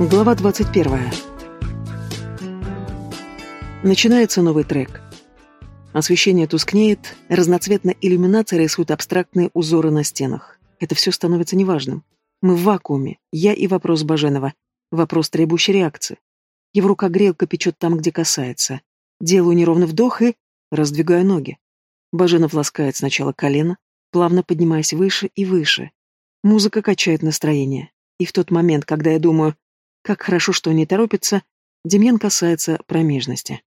Глава 21. Начинается новый трек. Освещение тускнеет, разноцветная иллюминация рисует абстрактные узоры на стенах. Это все становится неважным. Мы в вакууме, я и вопрос Баженова, вопрос требующей реакции. Его рука грелка печет там, где касается. Делаю неровный вдох и раздвигаю ноги. Баженов ласкает сначала колено, плавно поднимаясь выше и выше. Музыка качает настроение. И в тот момент, когда я думаю, как хорошо, что не торопится, Демьян касается промежности.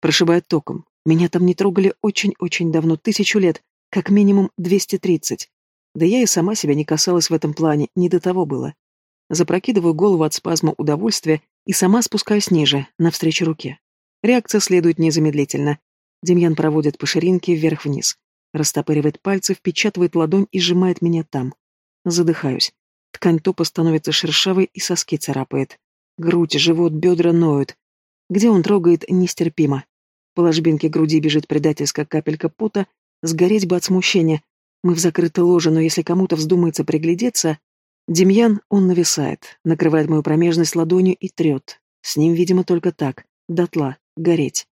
Прошибает током. Меня там не трогали очень-очень давно, тысячу лет, как минимум 230. Да я и сама себя не касалась в этом плане, не до того было. Запрокидываю голову от спазма удовольствия и сама спускаюсь ниже, навстречу руке. Реакция следует незамедлительно. Демьян проводит по ширинке вверх-вниз. Растопыривает пальцы, впечатывает ладонь и сжимает меня там. Задыхаюсь. Ткань топа становится шершавой и соски царапает. Грудь, живот, бедра ноют. Где он трогает, нестерпимо. По ложбинке груди бежит предательская капелька пота, сгореть бы от смущения. Мы в закрытой ложе, но если кому-то вздумается приглядеться... Демьян, он нависает, накрывает мою промежность ладонью и трет. С ним, видимо, только так, дотла, гореть.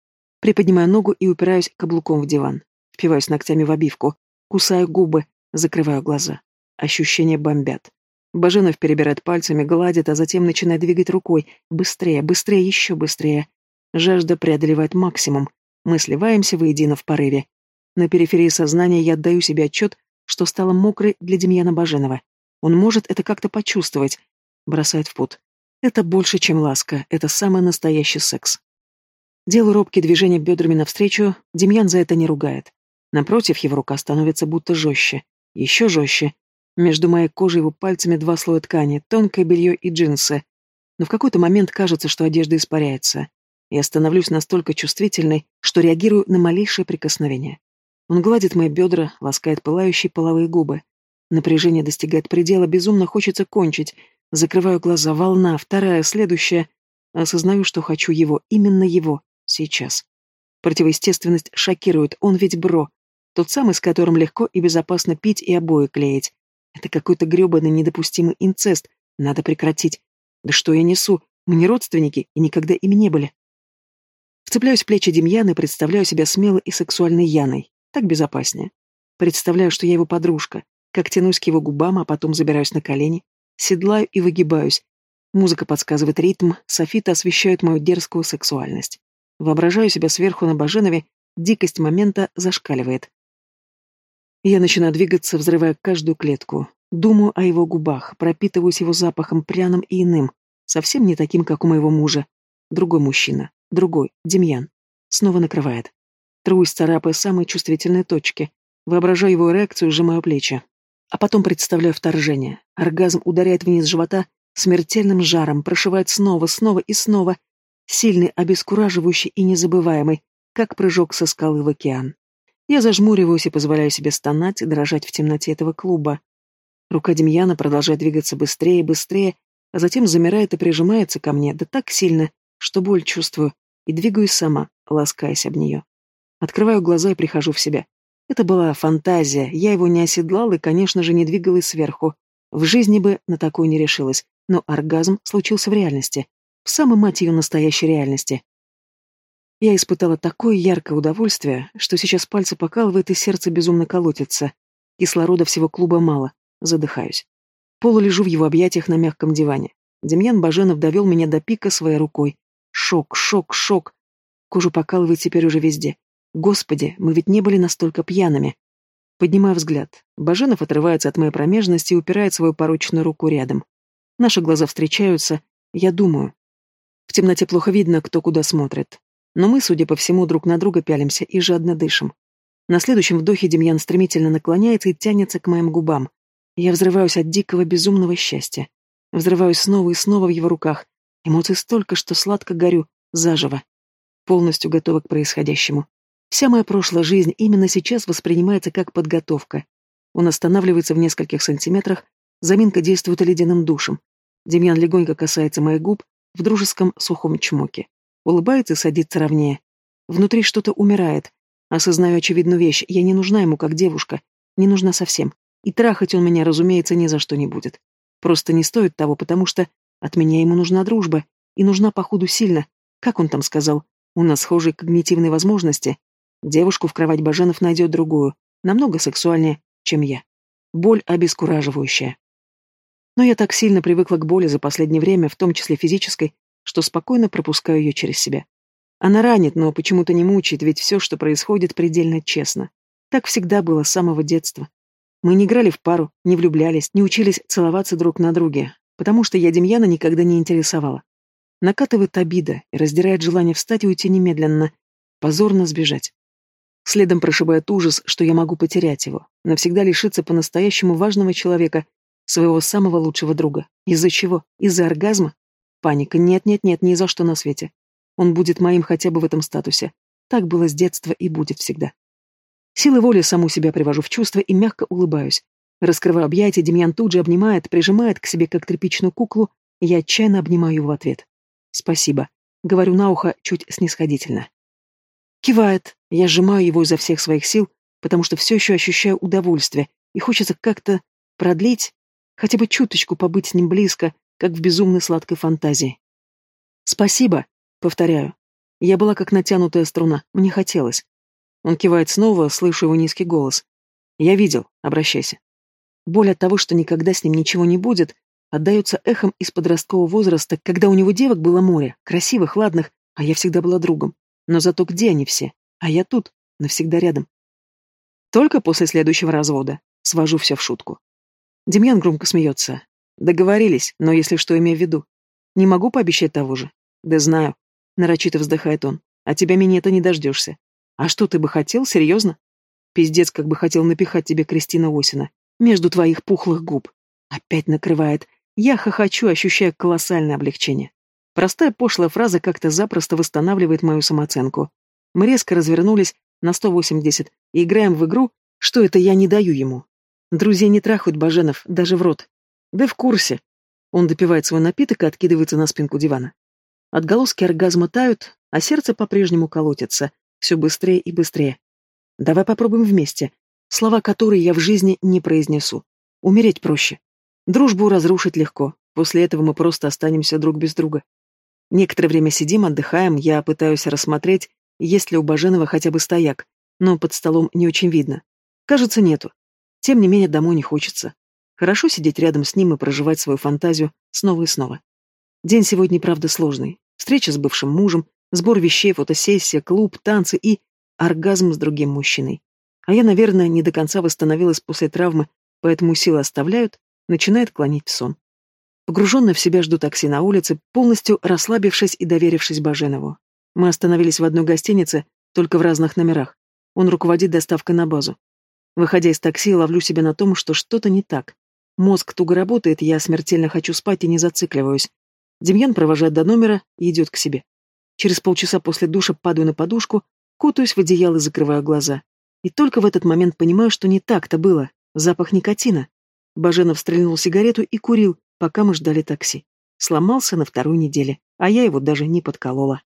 Приподнимаю ногу и упираюсь каблуком в диван. Впиваюсь ногтями в обивку, кусаю губы, закрываю глаза. Ощущения бомбят. Баженов перебирает пальцами, гладит, а затем начинает двигать рукой. Быстрее, быстрее, еще быстрее. Жажда преодолевает максимум. Мы сливаемся воедино в порыве. На периферии сознания я отдаю себе отчет, что стала мокрой для Демьяна Баженова. Он может это как-то почувствовать. Бросает в пот. Это больше, чем ласка. Это самый настоящий секс. Делаю робкие движения бедрами навстречу, Демьян за это не ругает. Напротив, его рука становится будто жестче. Еще жестче. Между моей кожей и его пальцами два слоя ткани, тонкое белье и джинсы. Но в какой-то момент кажется, что одежда испаряется. Я становлюсь настолько чувствительной, что реагирую на малейшее прикосновение. Он гладит мои бедра, ласкает пылающие половые губы. Напряжение достигает предела, безумно хочется кончить. Закрываю глаза, волна, вторая, следующая. Осознаю, что хочу его, именно его, сейчас. Противоестественность шокирует, он ведь бро. Тот самый, с которым легко и безопасно пить и обои клеить. Это какой-то грёбаный недопустимый инцест. Надо прекратить. Да что я несу? Мы не родственники и никогда ими не были. Вцепляюсь в плечи Демьяна и представляю себя смелой и сексуальной Яной. Так безопаснее. Представляю, что я его подружка, как тянусь к его губам, а потом забираюсь на колени, седлаю и выгибаюсь. Музыка подсказывает ритм, софиты освещают мою дерзкую сексуальность. Воображаю себя сверху на Баженове, дикость момента зашкаливает. Я начинаю двигаться, взрывая каждую клетку. Думаю о его губах, пропитываюсь его запахом пряным и иным, совсем не таким, как у моего мужа. Другой мужчина, другой, Демьян. Снова накрывает. Трусь, царапая самые чувствительные точки. Воображаю его эрекцию, сжимаю плечи. А потом представляю вторжение. Оргазм ударяет вниз живота, смертельным жаром, прошивает снова, снова и снова. Сильный, обескураживающий и незабываемый, как прыжок со скалы в океан. Я зажмуриваюсь и позволяю себе стонать дрожать в темноте этого клуба. Рука Демьяна продолжает двигаться быстрее и быстрее, а затем замирает и прижимается ко мне, да так сильно, что боль чувствую, и двигаюсь сама, ласкаясь об нее. Открываю глаза и прихожу в себя. Это была фантазия, я его не оседлал и, конечно же, не двигалась сверху. В жизни бы на такое не решилась, но оргазм случился в реальности, в самой мать ее настоящей реальности. Я испытала такое яркое удовольствие, что сейчас пальцы покалывает и сердце безумно колотится. Кислорода всего клуба мало. Задыхаюсь. Полу лежу в его объятиях на мягком диване. Демьян Баженов довел меня до пика своей рукой. Шок, шок, шок. Кожу покалывает теперь уже везде. Господи, мы ведь не были настолько пьяными. Поднимаю взгляд. Баженов отрывается от моей промежности и упирает свою порочную руку рядом. Наши глаза встречаются. Я думаю. В темноте плохо видно, кто куда смотрит. Но мы, судя по всему, друг на друга пялимся и жадно дышим. На следующем вдохе Демьян стремительно наклоняется и тянется к моим губам. Я взрываюсь от дикого безумного счастья. Взрываюсь снова и снова в его руках. Эмоций столько, что сладко горю, заживо. Полностью готова к происходящему. Вся моя прошлая жизнь именно сейчас воспринимается как подготовка. Он останавливается в нескольких сантиметрах, заминка действует ледяным душем. Демьян легонько касается моих губ в дружеском сухом чмоке. Улыбается и садится ровнее. Внутри что-то умирает. Осознаю очевидную вещь, я не нужна ему как девушка. Не нужна совсем. И трахать он меня, разумеется, ни за что не будет. Просто не стоит того, потому что От меня ему нужна дружба. И нужна, походу, сильно. Как он там сказал? У нас схожие когнитивные возможности. Девушку в кровать Баженов найдет другую, намного сексуальнее, чем я. Боль обескураживающая. Но я так сильно привыкла к боли за последнее время, в том числе физической, что спокойно пропускаю ее через себя. Она ранит, но почему-то не мучает, ведь все, что происходит, предельно честно. Так всегда было с самого детства. Мы не играли в пару, не влюблялись, не учились целоваться друг на друге, потому что я Демьяна никогда не интересовала. Накатывает обида и раздирает желание встать и уйти немедленно, позорно сбежать. Следом прошибает ужас, что я могу потерять его, навсегда лишиться по-настоящему важного человека, своего самого лучшего друга. Из-за чего? Из-за оргазма? Паника. Нет-нет-нет, ни за что на свете. Он будет моим хотя бы в этом статусе. Так было с детства и будет всегда. Силы воли саму себя привожу в чувство и мягко улыбаюсь. Раскрываю объятия, Демьян тут же обнимает, прижимает к себе как тряпичную куклу, и я отчаянно обнимаю его в ответ. «Спасибо», — говорю на ухо чуть снисходительно. Кивает. Я сжимаю его изо всех своих сил, потому что все еще ощущаю удовольствие, и хочется как-то продлить, хотя бы чуточку побыть с ним близко, как в безумной сладкой фантазии. «Спасибо», — повторяю. Я была как натянутая струна, мне хотелось. Он кивает снова, слышу его низкий голос. «Я видел, обращайся». Боль от того, что никогда с ним ничего не будет, отдается эхом из подросткового возраста, когда у него девок было море, красивых, ладных, а я всегда была другом. Но зато где они все? А я тут, навсегда рядом. Только после следующего развода. Свожу все в шутку. Демьян громко смеется. Договорились, но если что, имею в виду. Не могу пообещать того же. Да знаю. Нарочито вздыхает он. А тебя минета не дождешься. А что ты бы хотел, серьезно? Пиздец, как бы хотел напихать тебе Кристина Осина. Между твоих пухлых губ. Опять накрывает. Я хохочу, ощущая колоссальное облегчение. Простая пошлая фраза как-то запросто восстанавливает мою самооценку. Мы резко развернулись на 180 и играем в игру «Что это я не даю ему?». Друзей не трахают Баженов, даже в рот. Да в курсе. Он допивает свой напиток и откидывается на спинку дивана. Отголоски оргазма тают, а сердце по-прежнему колотится, все быстрее и быстрее. Давай попробуем вместе. Слова, которые я в жизни не произнесу. Умереть проще. Дружбу разрушить легко. После этого мы просто останемся друг без друга. Некоторое время сидим, отдыхаем, я пытаюсь рассмотреть, есть ли у Баженова хотя бы стояк, но под столом не очень видно. Кажется, нету. Тем не менее, домой не хочется. Хорошо сидеть рядом с ним и проживать свою фантазию снова и снова. День сегодня, правда, сложный. Встреча с бывшим мужем, сбор вещей, фотосессия, клуб, танцы и оргазм с другим мужчиной. А я, наверное, не до конца восстановилась после травмы, поэтому силы оставляют, начинает клонить в сон. Погруженно в себя жду такси на улице, полностью расслабившись и доверившись Баженову. Мы остановились в одной гостинице, только в разных номерах. Он руководит доставкой на базу. Выходя из такси, ловлю себя на том, что что-то не так. Мозг туго работает, я смертельно хочу спать и не зацикливаюсь. Демьян провожает до номера и идет к себе. Через полчаса после душа падаю на подушку, кутаюсь в одеяло и закрываю глаза. И только в этот момент понимаю, что не так-то было. Запах никотина. Баженов стрельнул сигарету и курил, пока мы ждали такси. Сломался на второй неделе, а я его даже не подколола.